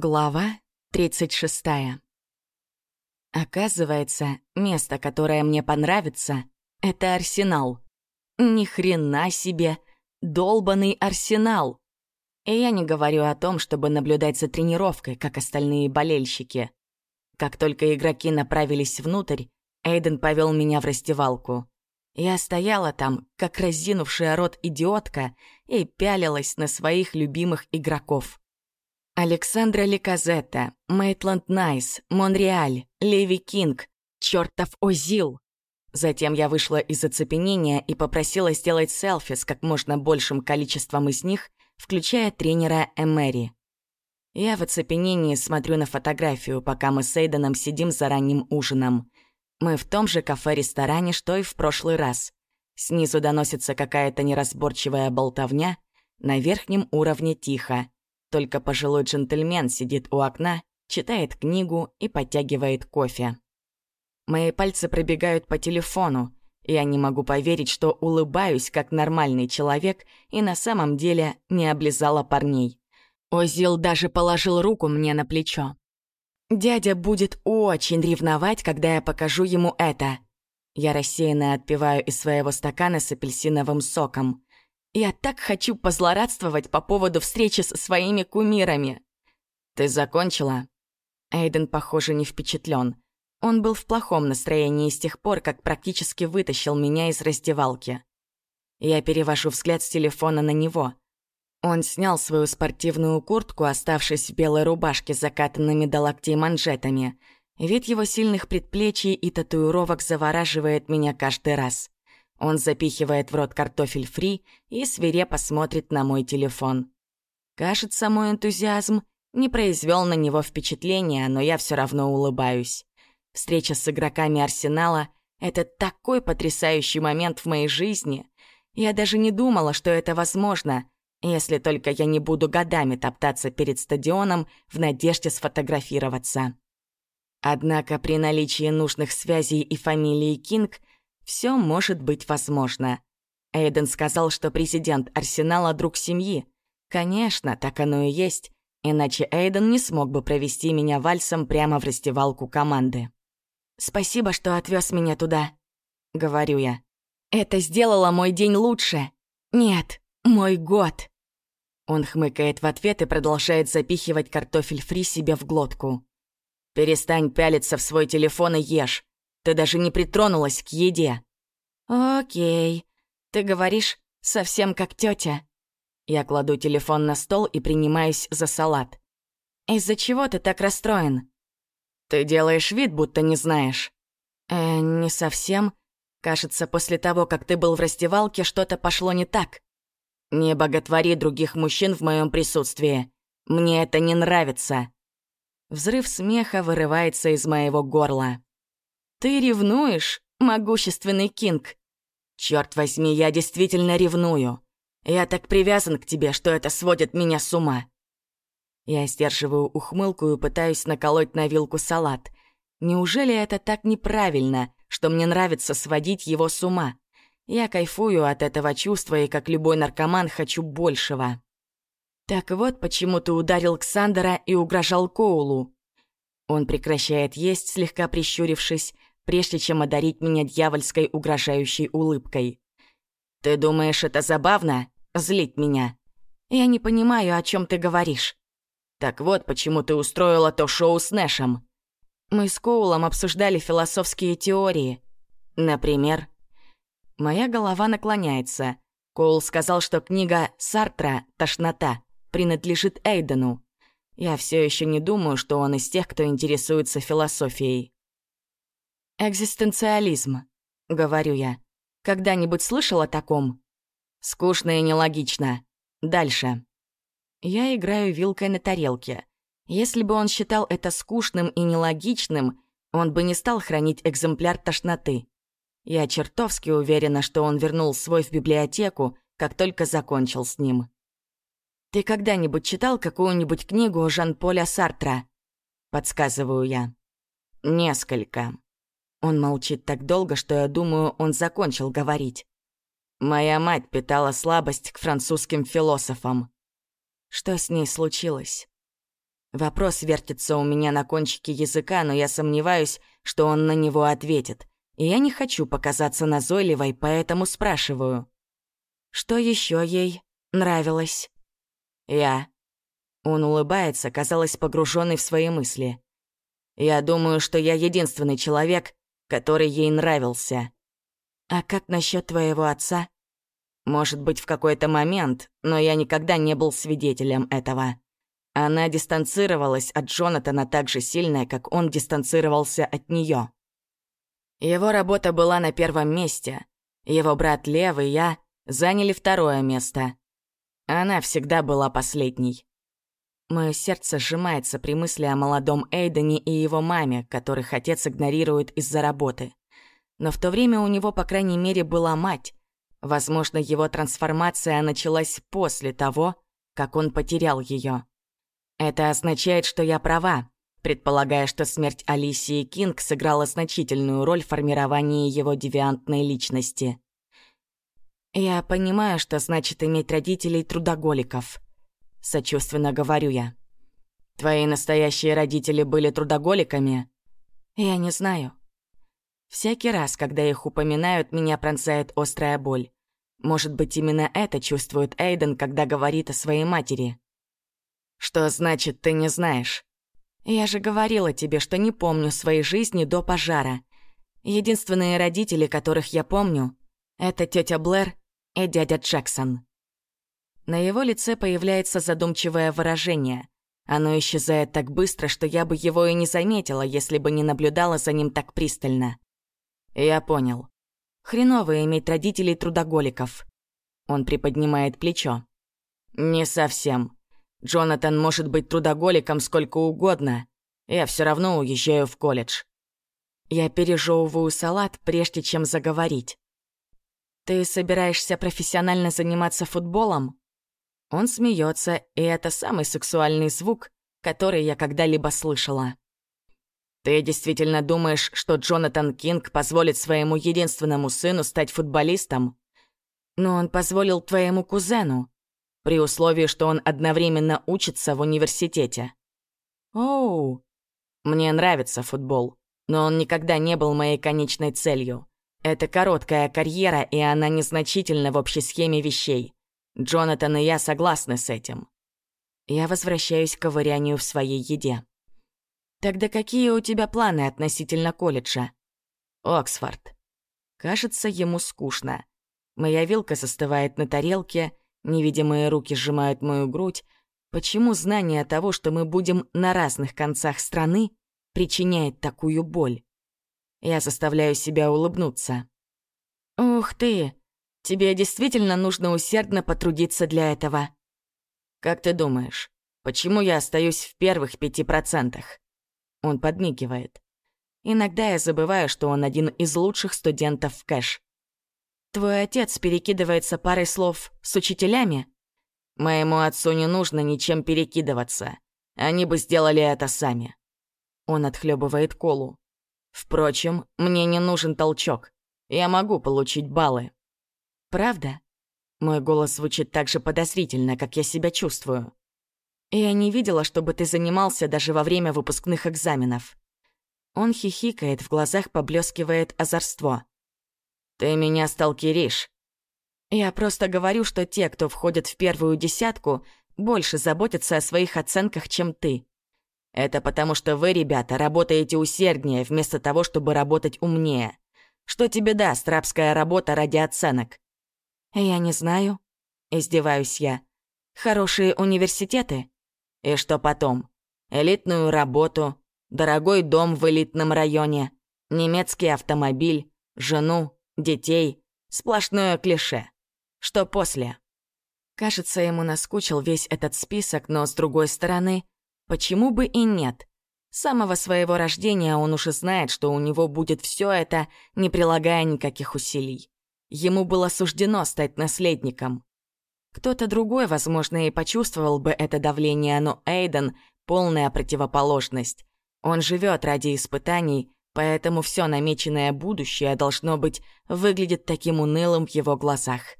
Глава 36. Оказывается, место, которое мне понравится, это арсенал. Ни хрена себе, долбанный арсенал. И я не говорю о том, чтобы наблюдать за тренировкой, как остальные болельщики. Как только игроки направились внутрь, Эйден повел меня в раздевалку. Я стояла там, как разинувшая рот идиотка, и пялилась на своих любимых игроков. Александра Ляказетта, Мейтланд-Найлс, Монреаль, Леви Кинг, чертов Озил. Затем я вышла из оцепенения и попросила сделать селфи с как можно большим количеством из них, включая тренера Эмери. Я в оцепенении смотрю на фотографию, пока мы с Эйденом сидим за ранним ужином. Мы в том же кафе-ресторане, что и в прошлый раз. Снизу доносится какая-то неразборчивая болтовня, на верхнем уровне тихо. Только пожилой джентльмен сидит у окна, читает книгу и подтягивает кофе. Мои пальцы пробегают по телефону. Я не могу поверить, что улыбаюсь как нормальный человек и на самом деле не облизала парней. Озил даже положил руку мне на плечо. Дядя будет очень ревновать, когда я покажу ему это. Я рассеянно отпиваю из своего стакана с апельсиновым соком. Я так хочу позлорадствовать по поводу встречи со своими кумирами. Ты закончила? Эйден, похоже, не впечатлен. Он был в плохом настроении с тех пор, как практически вытащил меня из раздевалки. Я перевожу взгляд с телефона на него. Он снял свою спортивную куртку, оставшись в белой рубашке с закатанными до локтей манжетами. Вид его сильных предплечий и татуировок завораживает меня каждый раз. Он запихивает в рот картофель фри и свирепо смотрит на мой телефон. Кажется, мой энтузиазм не произвел на него впечатления, но я все равно улыбаюсь. Встреча с игроками Арсенала — это такой потрясающий момент в моей жизни. Я даже не думала, что это возможно, если только я не буду годами топтаться перед стадионом в надежде сфотографироваться. Однако при наличии нужных связей и фамилии Кинг все может быть возможно. Эйден сказал, что президент Арсенала — друг семьи. Конечно, так оно и есть, иначе Эйден не смог бы провести меня вальсом прямо в раздевалку команды. «Спасибо, что отвез меня туда», — говорю я. «Это сделало мой день лучше. Нет, мой год». Он хмыкает в ответ и продолжает запихивать картофель фри себе в глотку. «Перестань пялиться в свой телефон и ешь. Ты даже не притронулась к еде». «Окей. Ты говоришь, совсем как тетя. Я кладу телефон на стол и принимаюсь за салат. «Из-за чего ты так расстроен?» «Ты делаешь вид, будто не знаешь». «Э, не совсем. Кажется, после того, как ты был в раздевалке, что-то пошло не так». «Не боготвори других мужчин в моем присутствии. Мне это не нравится». Взрыв смеха вырывается из моего горла. «Ты ревнуешь, могущественный Кинг?» «Чёрт возьми, я действительно ревную. Я так привязан к тебе, что это сводит меня с ума». Я сдерживаю ухмылку и пытаюсь наколоть на вилку салат. Неужели это так неправильно, что мне нравится сводить его с ума? Я кайфую от этого чувства и, как любой наркоман, хочу большего. Так вот, почему ты ударил Ксандера и угрожал Коулу. Он прекращает есть, слегка прищурившись, прежде чем одарить меня дьявольской угрожающей улыбкой. «Ты думаешь, это забавно? Злить меня?» «Я не понимаю, о чем ты говоришь». «Так вот, почему ты устроила то шоу с Нэшем». Мы с Коулом обсуждали философские теории. Например, моя голова наклоняется. Коул сказал, что книга Сартра «Тошнота» принадлежит Эйдену. Я все еще не думаю, что он из тех, кто интересуется философией. «Экзистенциализм», — говорю я. «Когда-нибудь слышал о таком?» «Скучно и нелогично. Дальше». Я играю вилкой на тарелке. Если бы он считал это скучным и нелогичным, он бы не стал хранить экземпляр тошноты. Я чертовски уверена, что он вернул свой в библиотеку, как только закончил с ним. «Ты когда-нибудь читал какую-нибудь книгу Жан-Поля Сартра?» Подсказываю я. «Несколько». Он молчит так долго, что я думаю, он закончил говорить. Моя мать питала слабость к французским философам. Что с ней случилось? Вопрос вертится у меня на кончике языка, но я сомневаюсь, что он на него ответит. И я не хочу показаться назойливой, поэтому спрашиваю. Что еще ей нравилось? Я. Он улыбается, казалось, погруженный в свои мысли. Я думаю, что я единственный человек, который ей нравился. А как насчет твоего отца? Может быть, в какой-то момент, но я никогда не был свидетелем этого. Она дистанцировалась от Джонатана так же сильно, как он дистанцировался от нее. Его работа была на первом месте. Его брат Лев и я заняли второе место. Она всегда была последней. Мое сердце сжимается при мысли о молодом Эйдене и его маме, которых отец игнорирует из-за работы. Но в то время у него, по крайней мере, была мать. Возможно, его трансформация началась после того, как он потерял ее. Это означает, что я права, предполагая, что смерть Алисии Кинг сыграла значительную роль в формировании его девиантной личности. Я понимаю, что значит иметь родителей трудоголиков. Сочувственно говорю я. Твои настоящие родители были трудоголиками? Я не знаю. Всякий раз, когда их упоминают, меня пронзает острая боль. Может быть, именно это чувствует Эйден, когда говорит о своей матери. Что значит, ты не знаешь? Я же говорила тебе, что не помню своей жизни до пожара. Единственные родители, которых я помню, это тетя Блэр и дядя Джексон. На его лице появляется задумчивое выражение. Оно исчезает так быстро, что я бы его и не заметила, если бы не наблюдала за ним так пристально. Я понял. Хреново иметь родителей трудоголиков. Он приподнимает плечо. Не совсем. Джонатан может быть трудоголиком сколько угодно. Я все равно уезжаю в колледж. Я пережевываю салат, прежде чем заговорить. Ты собираешься профессионально заниматься футболом? Он смеется, и это самый сексуальный звук, который я когда-либо слышала. Ты действительно думаешь, что Джонатан Кинг позволит своему единственному сыну стать футболистом? Но он позволил твоему кузену при условии, что он одновременно учится в университете. Оу, мне нравится футбол, но он никогда не был моей конечной целью. Это короткая карьера, и она незначительна в общей схеме вещей. Джонатан и я согласны с этим. Я возвращаюсь к ковырянию в своей еде. Тогда какие у тебя планы относительно колледжа? Оксфорд. Кажется, ему скучно. Моя вилка застывает на тарелке, Невидимые руки сжимают мою грудь. Почему знание того, что мы будем на разных концах страны, причиняет такую боль? Я заставляю себя улыбнуться. «Ух ты! Тебе действительно нужно усердно потрудиться для этого». «Как ты думаешь, почему я остаюсь в первых пяти процентах?» Он подмигивает. Иногда я забываю, что он один из лучших студентов в Кэш. Твой отец перекидывается парой слов с учителями? Моему отцу не нужно ничем перекидываться. Они бы сделали это сами. Он отхлебывает колу. Впрочем, мне не нужен толчок. Я могу получить баллы. Правда? Мой голос звучит так же подозрительно, как я себя чувствую. Я не видела, чтобы ты занимался даже во время выпускных экзаменов. Он хихикает, в глазах поблескивает озорство. «Ты меня сталкеришь». Я просто говорю, что те, кто входит в первую десятку, больше заботятся о своих оценках, чем ты. Это потому, что вы, ребята, работаете усерднее, вместо того, чтобы работать умнее. Что тебе даст рабская работа ради оценок? Я не знаю. Издеваюсь я. Хорошие университеты? И что потом? Элитную работу, дорогой дом в элитном районе, немецкий автомобиль, жену, детей. Сплошное клише. Что после? Кажется, ему наскучил весь этот список, но с другой стороны, почему бы и нет? С самого своего рождения он уже знает, что у него будет все это, не прилагая никаких усилий. Ему было суждено стать наследником. Кто-то другой, возможно, и почувствовал бы это давление, но Эйден — полная противоположность. Он живет ради испытаний, Поэтому все намеченное будущее должно быть выглядит таким унылым в его глазах.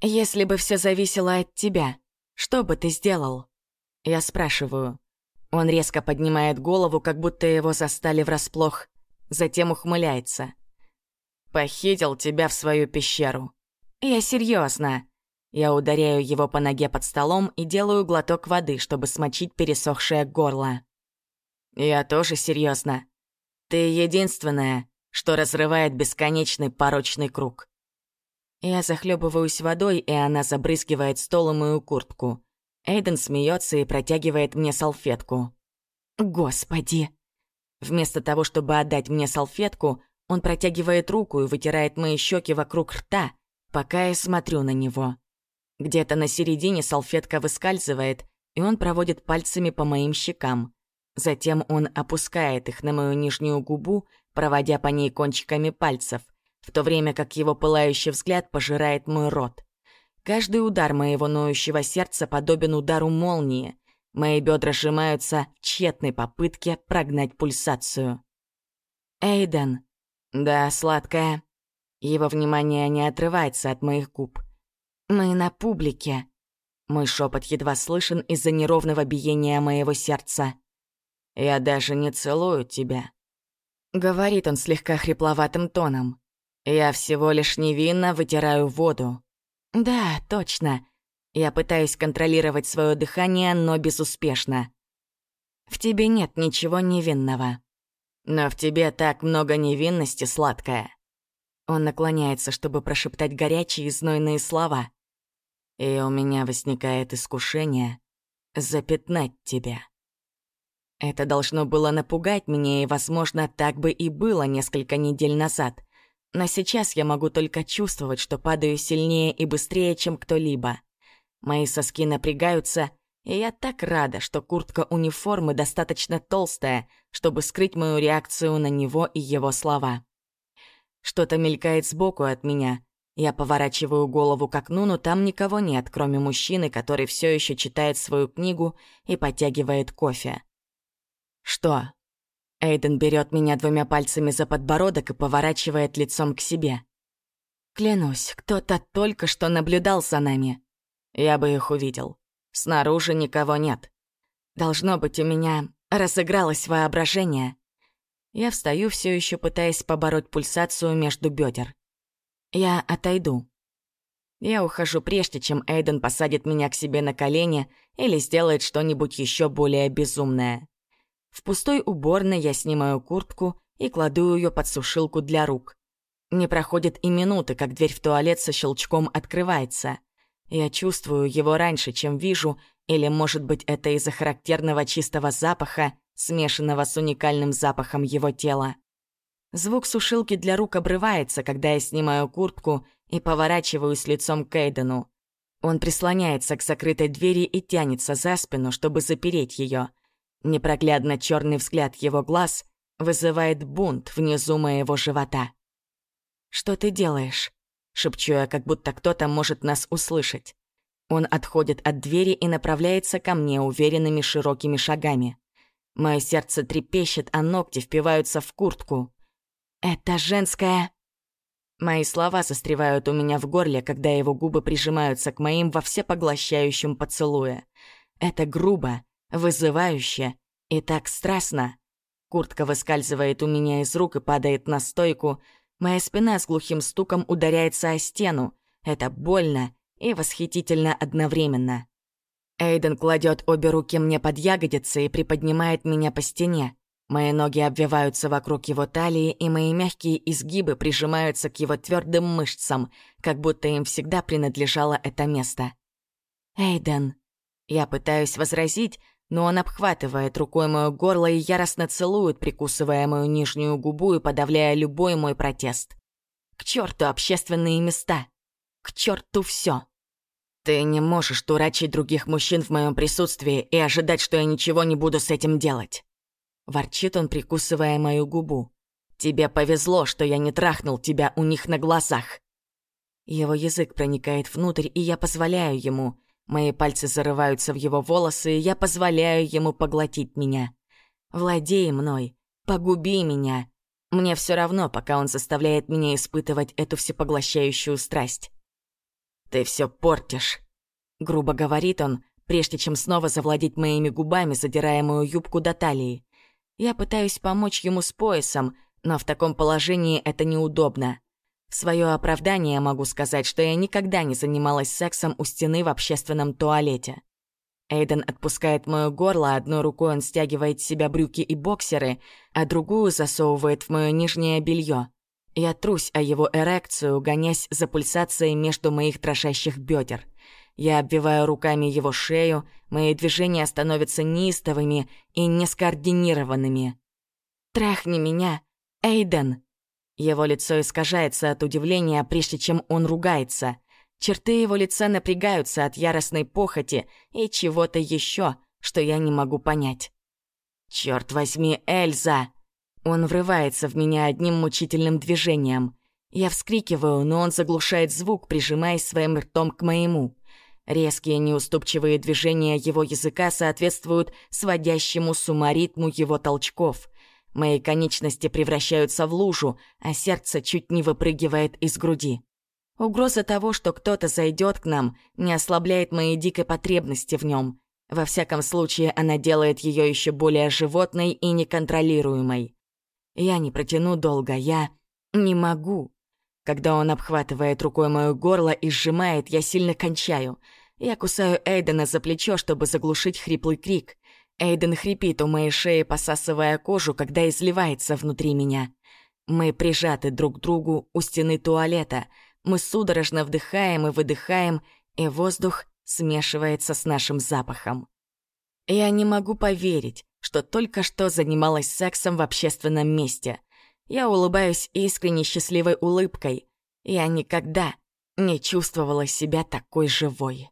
Если бы все зависело от тебя, что бы ты сделал? Я спрашиваю. Он резко поднимает голову, как будто его застали врасплох, затем ухмыляется. «Похитил тебя в свою пещеру». «Я серьезно. Я ударяю его по ноге под столом и делаю глоток воды, чтобы смочить пересохшее горло. «Я тоже серьезно. Ты единственная, что разрывает бесконечный порочный круг». Я захлебываюсь водой, и она забрызгивает стол и мою куртку. Эйден смеется и протягивает мне салфетку. «Господи!» Вместо того, чтобы отдать мне салфетку, он протягивает руку и вытирает мои щеки вокруг рта, пока я смотрю на него. Где-то на середине салфетка выскальзывает, и он проводит пальцами по моим щекам. Затем он опускает их на мою нижнюю губу, проводя по ней кончиками пальцев, в то время как его пылающий взгляд пожирает мой рот. Каждый удар моего ноющего сердца подобен удару молнии. Мои бедра сжимаются в тщетной попытке прогнать пульсацию. «Эйден». «Да, сладкая». Его внимание не отрывается от моих губ. «Мы на публике». Мой шепот едва слышен из-за неровного биения моего сердца. «Я даже не целую тебя», — говорит он слегка хрипловатым тоном. «Я всего лишь невинно вытираю воду». «Да, точно. Я пытаюсь контролировать свое дыхание, но безуспешно. В тебе нет ничего невинного. Но в тебе так много невинности, сладкая». Он наклоняется, чтобы прошептать горячие и знойные слова. И у меня возникает искушение запятнать тебя. Это должно было напугать меня, и, возможно, так бы и было несколько недель назад. Но сейчас я могу только чувствовать, что падаю сильнее и быстрее, чем кто-либо. Мои соски напрягаются, и я так рада, что куртка униформы достаточно толстая, чтобы скрыть мою реакцию на него и его слова. Что-то мелькает сбоку от меня. Я поворачиваю голову к окну, но там никого нет, кроме мужчины, который все еще читает свою книгу и подтягивает кофе. «Что?» Эйден берет меня двумя пальцами за подбородок и поворачивает лицом к себе. Клянусь, кто-то только что наблюдал за нами. Я бы их увидел. Снаружи никого нет. Должно быть, у меня разыгралось воображение. Я встаю, все еще пытаясь побороть пульсацию между бедер. Я отойду. Я ухожу прежде, чем Эйден посадит меня к себе на колени или сделает что-нибудь еще более безумное. В пустой уборной я снимаю куртку и кладу ее под сушилку для рук. Не проходит и минуты, как дверь в туалет со щелчком открывается. Я чувствую его раньше, чем вижу, или, может быть, это из-за характерного чистого запаха, смешанного с уникальным запахом его тела. Звук сушилки для рук обрывается, когда я снимаю куртку и поворачиваюсь лицом к Эйдену. Он прислоняется к закрытой двери и тянется за спину, чтобы запереть ее. Непроглядно черный взгляд его глаз вызывает бунт внизу моего живота. «Что ты делаешь?» — шепчу я, как будто кто-то может нас услышать. Он отходит от двери и направляется ко мне уверенными широкими шагами. Мое сердце трепещет, а ногти впиваются в куртку. «Это женская...» Мои слова застревают у меня в горле, когда его губы прижимаются к моим во всепоглощающем поцелуе. Это грубо, вызывающе и так страстно. Куртка выскальзывает у меня из рук и падает на стойку. Моя спина с глухим стуком ударяется о стену. Это больно и восхитительно одновременно. Эйден кладет обе руки мне под ягодицы и приподнимает меня по стене. Мои ноги обвиваются вокруг его талии, и мои мягкие изгибы прижимаются к его твердым мышцам, как будто им всегда принадлежало это место. «Эйден». Я пытаюсь возразить, но он обхватывает рукой моё горло и яростно целует, прикусывая мою нижнюю губу и подавляя любой мой протест. К черту общественные места! К черту все! Ты не можешь дурачить других мужчин в моем присутствии и ожидать, что я ничего не буду с этим делать. Ворчит он, прикусывая мою губу. Тебе повезло, что я не трахнул тебя у них на глазах. Его язык проникает внутрь, и я позволяю ему, Мои пальцы зарываются в его волосы, и я позволяю ему поглотить меня. Владей мной, погуби меня. Мне все равно, пока он заставляет меня испытывать эту всепоглощающую страсть. «Ты все портишь», — грубо говорит он, прежде чем снова завладеть моими губами, задирая мою юбку до талии. Я пытаюсь помочь ему с поясом, но в таком положении это неудобно. В свое оправдание могу сказать, что я никогда не занималась сексом у стены в общественном туалете. Эйден отпускает моё горло, одной рукой он стягивает с себя брюки и боксеры, а другую засовывает в моё нижнее белье. Я трусь о его эрекцию, гонясь за пульсацией между моих дрожащих бедер. Я обвиваю руками его шею, мои движения становятся неистовыми и нескоординированными. «Трахни меня, Эйден!» Его лицо искажается от удивления, прежде чем он ругается. Черты его лица напрягаются от яростной похоти и чего-то еще, что я не могу понять. «Черт возьми, Эльза!» Он врывается в меня одним мучительным движением. Я вскрикиваю, но он заглушает звук, прижимаясь своим ртом к моему. Резкие неуступчивые движения его языка соответствуют сводящему с его толчков. Мои конечности превращаются в лужу, а сердце чуть не выпрыгивает из груди. Угроза того, что кто-то зайдет к нам, не ослабляет моей дикой потребности в нем. Во всяком случае, она делает ее еще более животной и неконтролируемой. Я не протяну долго, я не могу. Когда он обхватывает рукой мое горло и сжимает, я сильно кончаю. Я кусаю Эйдена за плечо, чтобы заглушить хриплый крик. Эйден хрипит у моей шеи, посасывая кожу, когда изливается внутри меня. Мы прижаты друг к другу у стены туалета. Мы судорожно вдыхаем и выдыхаем, и воздух смешивается с нашим запахом. Я не могу поверить, что только что занималась сексом в общественном месте. Я улыбаюсь искренне счастливой улыбкой. Я никогда не чувствовала себя такой живой.